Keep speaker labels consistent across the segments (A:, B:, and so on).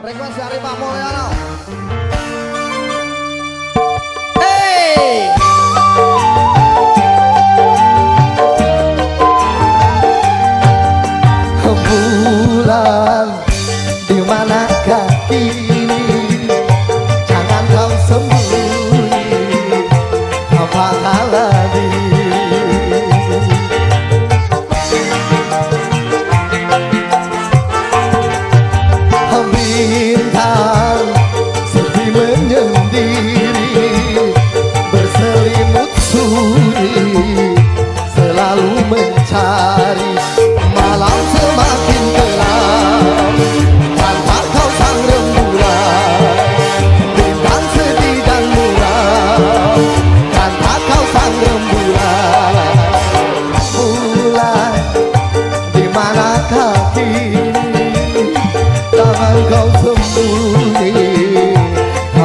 A: Request dari Pak Mulyono. Hey! Bulan di mana kaki ini? Jangan kau sembunyi. apa Apakah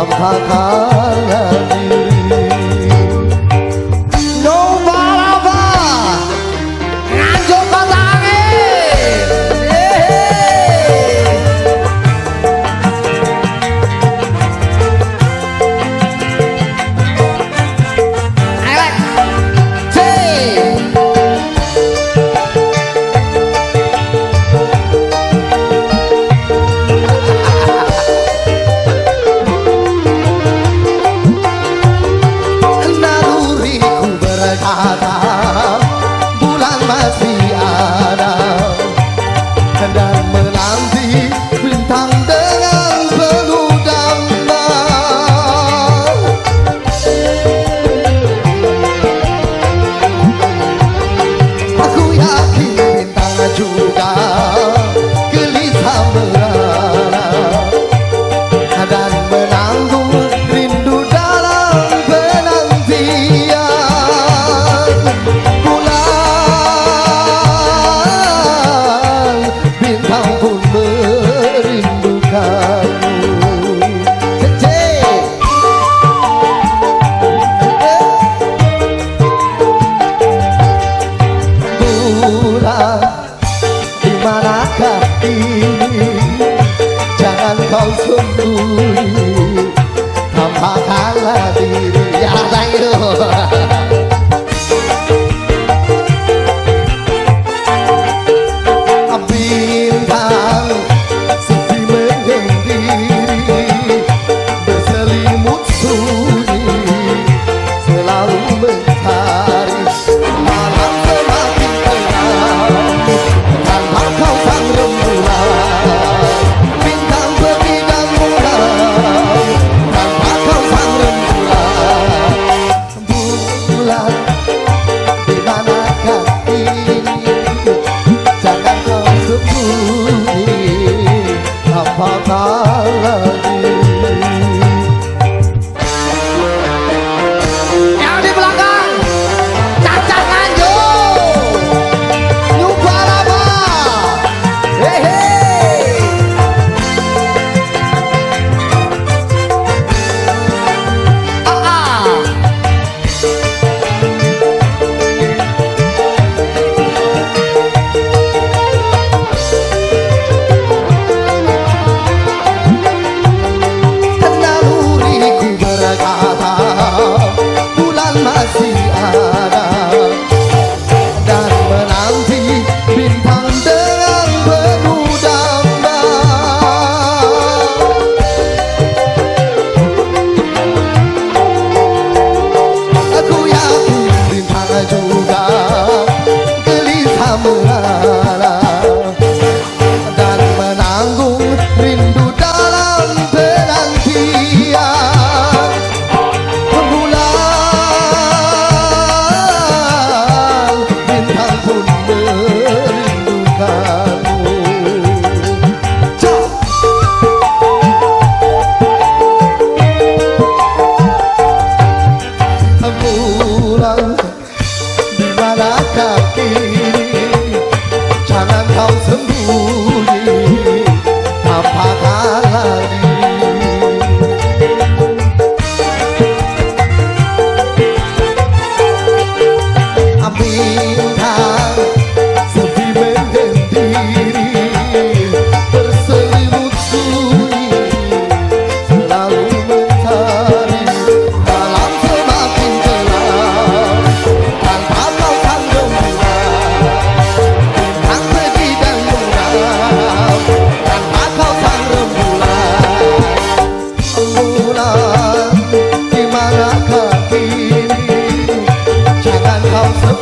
A: Abha Kalani 老弟。Oh,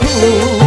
A: tu